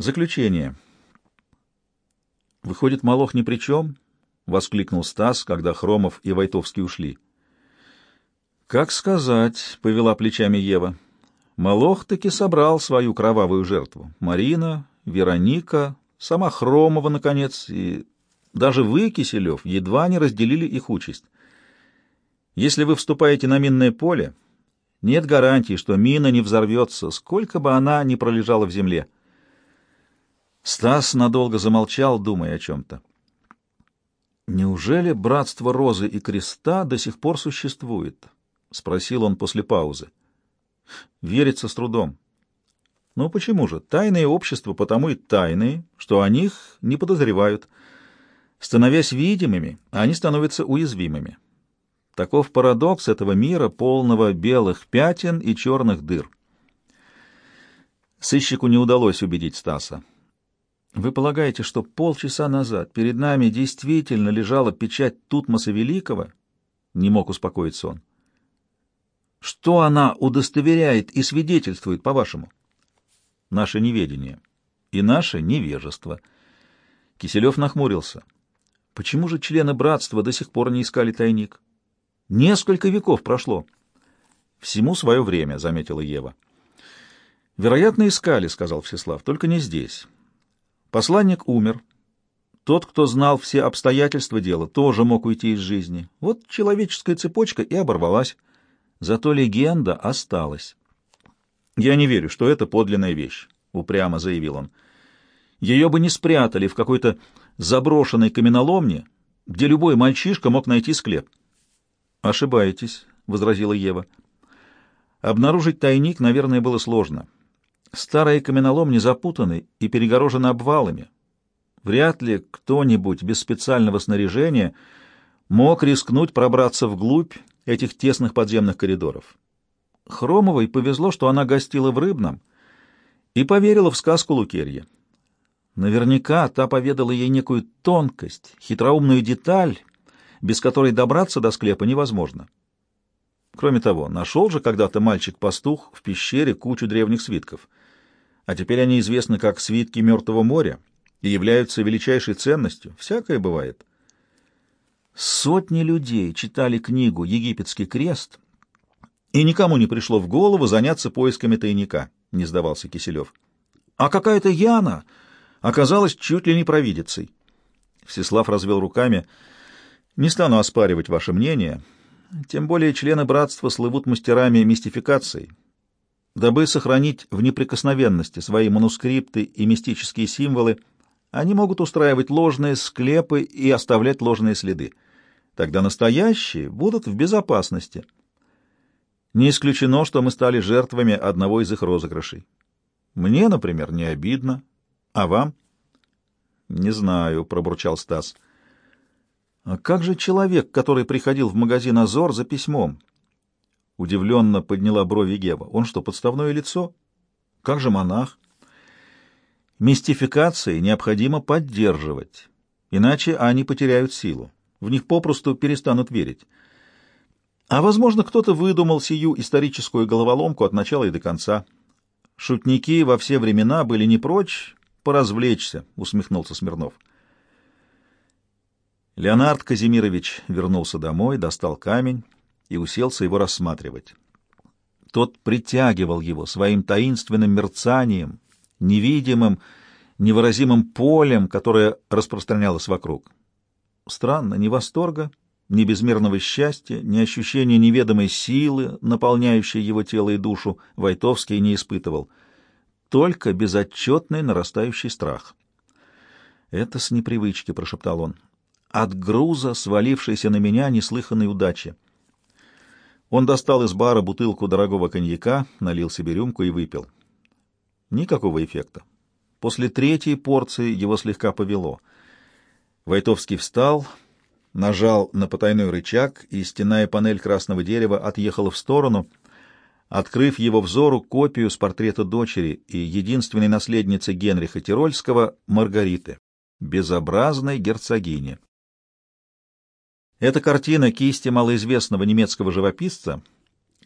Заключение. Выходит, Малох ни при чем? — воскликнул Стас, когда Хромов и Войтовский ушли. «Как сказать?» — повела плечами Ева. Малох таки собрал свою кровавую жертву. Марина, Вероника, сама Хромова, наконец, и даже вы, Киселев, едва не разделили их участь. Если вы вступаете на минное поле, нет гарантии, что мина не взорвется, сколько бы она ни пролежала в земле. Стас надолго замолчал, думая о чем-то. «Неужели братство Розы и Креста до сих пор существует?» — спросил он после паузы. Верится с трудом. Ну почему же? Тайные общества потому и тайные, что о них не подозревают. Становясь видимыми, они становятся уязвимыми. Таков парадокс этого мира, полного белых пятен и черных дыр. Сыщику не удалось убедить Стаса. Вы полагаете, что полчаса назад перед нами действительно лежала печать Тутмоса Великого? Не мог успокоиться он. Что она удостоверяет и свидетельствует, по-вашему? Наше неведение и наше невежество. Киселев нахмурился. Почему же члены братства до сих пор не искали тайник? Несколько веков прошло. Всему свое время, заметила Ева. Вероятно, искали, сказал Всеслав, только не здесь. Посланник умер. Тот, кто знал все обстоятельства дела, тоже мог уйти из жизни. Вот человеческая цепочка и оборвалась. Зато легенда осталась. «Я не верю, что это подлинная вещь», — упрямо заявил он. «Ее бы не спрятали в какой-то заброшенной каменоломне, где любой мальчишка мог найти склеп». «Ошибаетесь», — возразила Ева. «Обнаружить тайник, наверное, было сложно. Старые каменоломни запутаны и перегорожены обвалами. Вряд ли кто-нибудь без специального снаряжения мог рискнуть пробраться вглубь этих тесных подземных коридоров. Хромовой повезло, что она гостила в Рыбном и поверила в сказку Лукерья. Наверняка та поведала ей некую тонкость, хитроумную деталь, без которой добраться до склепа невозможно. Кроме того, нашел же когда-то мальчик-пастух в пещере кучу древних свитков, а теперь они известны как свитки Мертвого моря и являются величайшей ценностью. Всякое бывает. Сотни людей читали книгу «Египетский крест», и никому не пришло в голову заняться поисками тайника, — не сдавался Киселев. А какая-то Яна оказалась чуть ли не провидицей. Всеслав развел руками. Не стану оспаривать ваше мнение, тем более члены братства слывут мастерами мистификации. Дабы сохранить в неприкосновенности свои манускрипты и мистические символы, они могут устраивать ложные склепы и оставлять ложные следы. Тогда настоящие будут в безопасности. Не исключено, что мы стали жертвами одного из их розыгрышей. Мне, например, не обидно. А вам? — Не знаю, — пробурчал Стас. — А как же человек, который приходил в магазин «Азор» за письмом? Удивленно подняла брови Гева. Он что, подставное лицо? Как же монах? Мистификации необходимо поддерживать, иначе они потеряют силу. В них попросту перестанут верить. А, возможно, кто-то выдумал сию историческую головоломку от начала и до конца. Шутники во все времена были не прочь поразвлечься, — усмехнулся Смирнов. Леонард Казимирович вернулся домой, достал камень и уселся его рассматривать. Тот притягивал его своим таинственным мерцанием, невидимым, невыразимым полем, которое распространялось вокруг. Странно, ни восторга, ни безмерного счастья, ни ощущения неведомой силы, наполняющей его тело и душу, Войтовский не испытывал. Только безотчетный нарастающий страх. «Это с непривычки», — прошептал он. «От груза, свалившейся на меня неслыханной удачи». Он достал из бара бутылку дорогого коньяка, налил себе рюмку и выпил. Никакого эффекта. После третьей порции его слегка повело. Войтовский встал, нажал на потайной рычаг, и стенная панель красного дерева отъехала в сторону, открыв его взору копию с портрета дочери и единственной наследницы Генриха Тирольского Маргариты, безобразной герцогини. Эта картина кисти малоизвестного немецкого живописца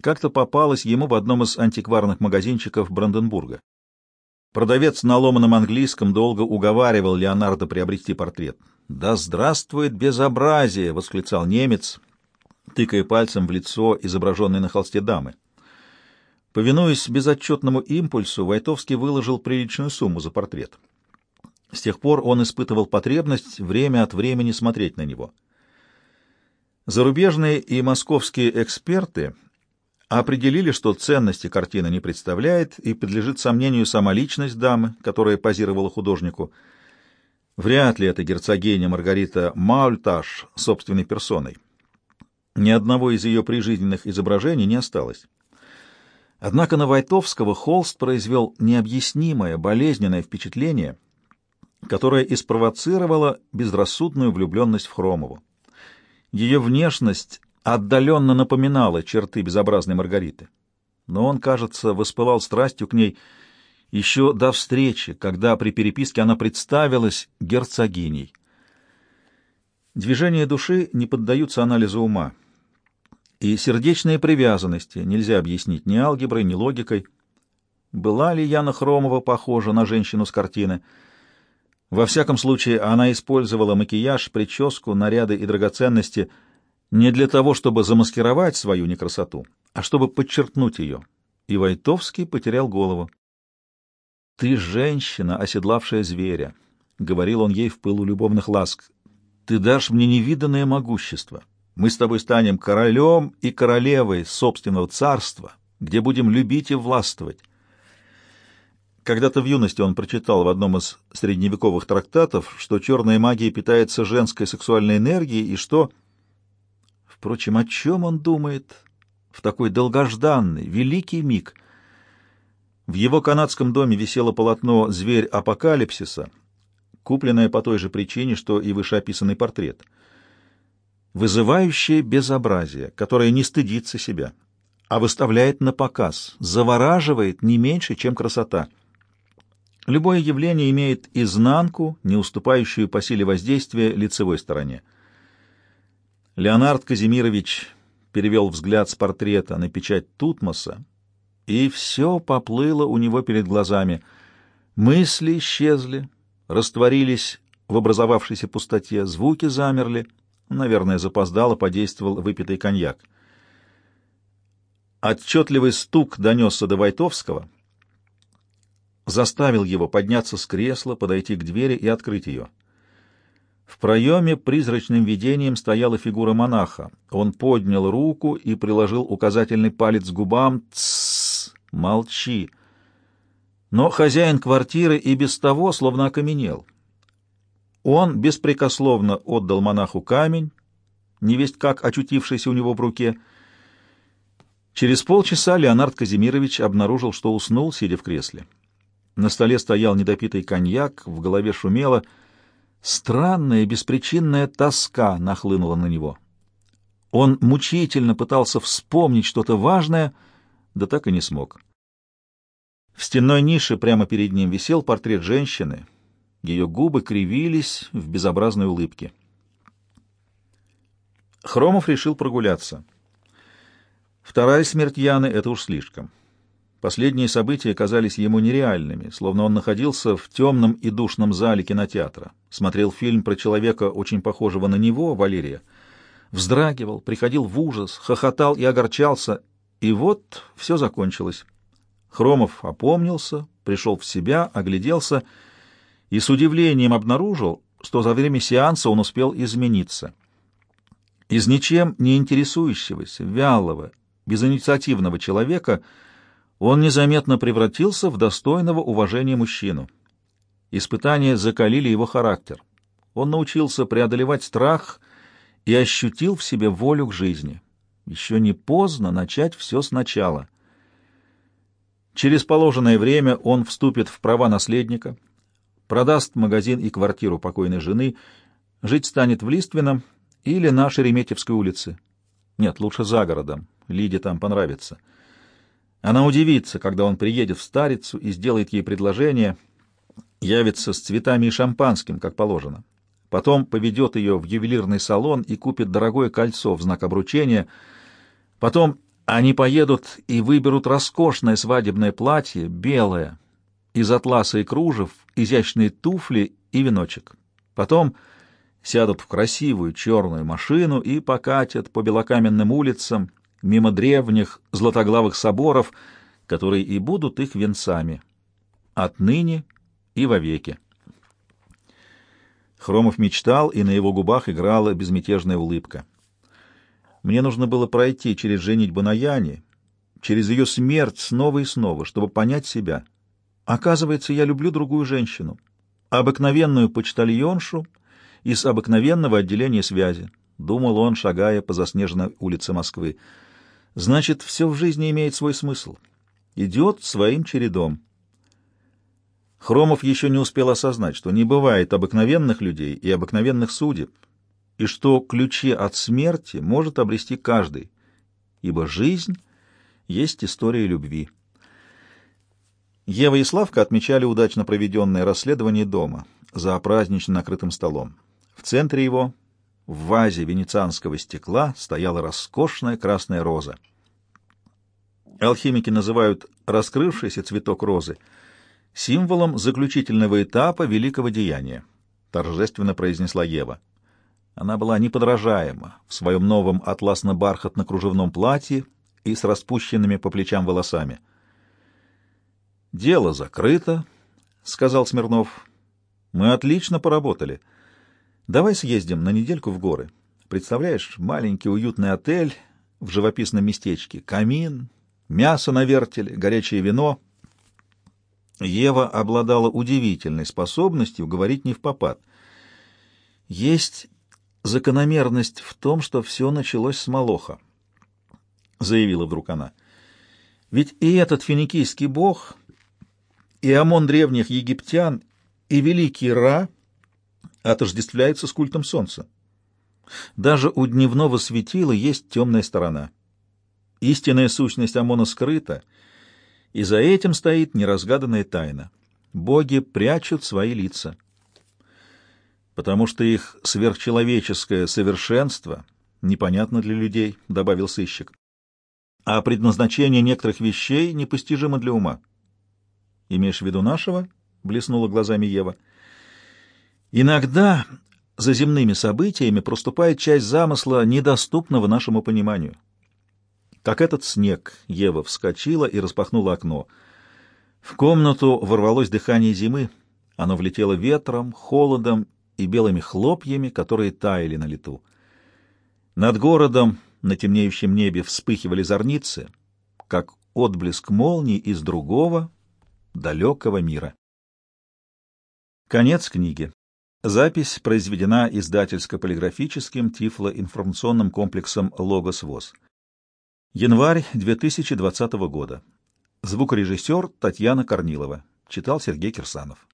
как-то попалась ему в одном из антикварных магазинчиков Бранденбурга. Продавец на ломаном английском долго уговаривал Леонардо приобрести портрет. «Да здравствует безобразие!» — восклицал немец, тыкая пальцем в лицо, изображенное на холсте дамы. Повинуясь безотчетному импульсу, Войтовский выложил приличную сумму за портрет. С тех пор он испытывал потребность время от времени смотреть на него. Зарубежные и московские эксперты определили, что ценности картина не представляет и подлежит сомнению сама личность дамы, которая позировала художнику. Вряд ли это герцогиня Маргарита Маульташ собственной персоной. Ни одного из ее прижизненных изображений не осталось. Однако на Войтовского холст произвел необъяснимое, болезненное впечатление, которое и спровоцировало безрассудную влюбленность в Хромову. Ее внешность отдаленно напоминала черты безобразной Маргариты, но он, кажется, воспылал страстью к ней еще до встречи, когда при переписке она представилась герцогиней. Движения души не поддаются анализу ума и сердечные привязанности нельзя объяснить ни алгеброй, ни логикой. Была ли Яна Хромова похожа на женщину с картины? Во всяком случае, она использовала макияж, прическу, наряды и драгоценности не для того, чтобы замаскировать свою некрасоту, а чтобы подчеркнуть ее. И Войтовский потерял голову. «Ты женщина, оседлавшая зверя», — говорил он ей в пылу любовных ласк. «Ты дашь мне невиданное могущество». Мы с тобой станем королем и королевой собственного царства, где будем любить и властвовать. Когда-то в юности он прочитал в одном из средневековых трактатов, что черная магия питается женской сексуальной энергией и что... Впрочем, о чем он думает в такой долгожданный, великий миг? В его канадском доме висело полотно «Зверь апокалипсиса», купленное по той же причине, что и вышеописанный портрет — вызывающее безобразие, которое не стыдится себя, а выставляет на показ, завораживает не меньше, чем красота. Любое явление имеет изнанку, не уступающую по силе воздействия лицевой стороне. Леонард Казимирович перевел взгляд с портрета на печать Тутмоса, и все поплыло у него перед глазами. Мысли исчезли, растворились в образовавшейся пустоте, звуки замерли — Наверное, запоздало подействовал выпитый коньяк. Отчетливый стук донесся до Войтовского, заставил его подняться с кресла, подойти к двери и открыть ее. В проеме призрачным видением стояла фигура монаха. Он поднял руку и приложил указательный палец к губам. «Тссс! Молчи!» Но хозяин квартиры и без того словно окаменел. Он беспрекословно отдал монаху камень, невесть как очутившийся у него в руке. Через полчаса Леонард Казимирович обнаружил, что уснул, сидя в кресле. На столе стоял недопитый коньяк, в голове шумело. Странная, беспричинная тоска нахлынула на него. Он мучительно пытался вспомнить что-то важное, да так и не смог. В стенной нише прямо перед ним висел портрет женщины — ее губы кривились в безобразной улыбке. Хромов решил прогуляться. Вторая смерть Яны — это уж слишком. Последние события казались ему нереальными, словно он находился в темном и душном зале кинотеатра, смотрел фильм про человека, очень похожего на него, Валерия, вздрагивал, приходил в ужас, хохотал и огорчался, и вот все закончилось. Хромов опомнился, пришел в себя, огляделся — и с удивлением обнаружил, что за время сеанса он успел измениться. Из ничем не интересующегося, вялого, безинициативного человека он незаметно превратился в достойного уважения мужчину. Испытания закалили его характер. Он научился преодолевать страх и ощутил в себе волю к жизни. Еще не поздно начать все сначала. Через положенное время он вступит в права наследника — продаст магазин и квартиру покойной жены, жить станет в Лиственном или на Шереметьевской улице. Нет, лучше за городом, Лиде там понравится. Она удивится, когда он приедет в Старицу и сделает ей предложение, явится с цветами и шампанским, как положено. Потом поведет ее в ювелирный салон и купит дорогое кольцо в знак обручения. Потом они поедут и выберут роскошное свадебное платье, белое, из атласа и кружев, изящные туфли и веночек. Потом сядут в красивую черную машину и покатят по белокаменным улицам мимо древних златоглавых соборов, которые и будут их венцами. Отныне и вовеки. Хромов мечтал, и на его губах играла безмятежная улыбка. Мне нужно было пройти через женитьбу на Яне, через ее смерть снова и снова, чтобы понять себя. Оказывается, я люблю другую женщину, обыкновенную почтальоншу из обыкновенного отделения связи, — думал он, шагая по заснеженной улице Москвы. Значит, все в жизни имеет свой смысл. Идет своим чередом. Хромов еще не успел осознать, что не бывает обыкновенных людей и обыкновенных судеб, и что ключи от смерти может обрести каждый, ибо жизнь есть история любви. Ева и Славка отмечали удачно проведенное расследование дома за празднично накрытым столом. В центре его, в вазе венецианского стекла, стояла роскошная красная роза. Алхимики называют раскрывшийся цветок розы — символом заключительного этапа великого деяния, торжественно произнесла Ева. Она была неподражаема в своем новом атласно-бархатно-кружевном платье и с распущенными по плечам волосами. «Дело закрыто», — сказал Смирнов. «Мы отлично поработали. Давай съездим на недельку в горы. Представляешь, маленький уютный отель в живописном местечке, камин, мясо на вертеле, горячее вино — Ева обладала удивительной способностью говорить не в попад. Есть закономерность в том, что все началось с Молоха, заявила вдруг она. Ведь и этот финикийский бог, и ОМОН древних египтян, и великий Ра отождествляются с культом солнца. Даже у дневного светила есть темная сторона. Истинная сущность ОМОНа скрыта — и за этим стоит неразгаданная тайна. Боги прячут свои лица, потому что их сверхчеловеческое совершенство непонятно для людей, — добавил сыщик. А предназначение некоторых вещей непостижимо для ума. Имеешь в виду нашего? — блеснула глазами Ева. Иногда за земными событиями проступает часть замысла, недоступного нашему пониманию. Как этот снег, Ева вскочила и распахнула окно. В комнату ворвалось дыхание зимы. Оно влетело ветром, холодом и белыми хлопьями, которые таяли на лету. Над городом на темнеющем небе вспыхивали зорницы, как отблеск молний из другого, далекого мира. Конец книги. Запись произведена издательско-полиграфическим тифлоинформационным комплексом «Логос ВОЗ». Январь 2020 года. Звукорежиссер Татьяна Корнилова. Читал Сергей Кирсанов.